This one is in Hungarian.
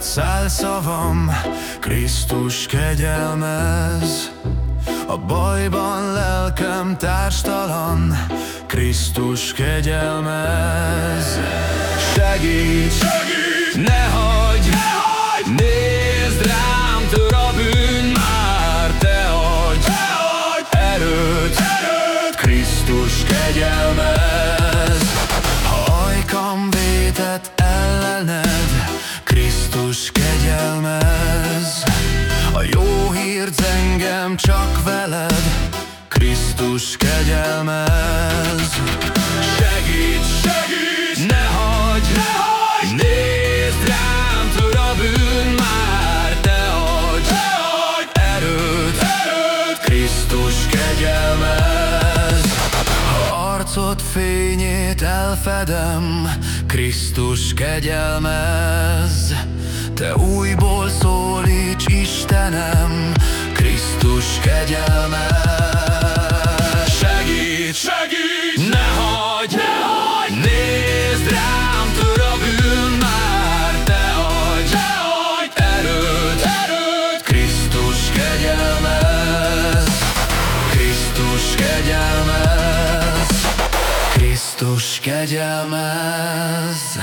Száll szavam, Krisztus kegyelmez A bajban lelkem társtalan Krisztus kegyelmez Segíts! ne hagyj, Ne hagyj! Nézd rám, tör a bűn már Te adj Te adj erőt, erőt! Krisztus kegyelmez csak veled Krisztus kegyelmez. Segíts, Segíts! ne hagyj, Ne hagyj! Nézd rám, tör a bűn már Te adj. Te adj! Erőt, erőt! Krisztus kegyelmez. Ha arcod fényét elfedem Krisztus kegyelmez. Te újból szólíts Istenem Krisztus kegyelmez Segíts, Segíts! ne hagyj, Ne hagyj! Nézd rám, tör a bűn már Te adj Te adj erőt, erőt! Krisztus kegyelmez, Krisztus kegyelmez, Krisztus kegyelmez.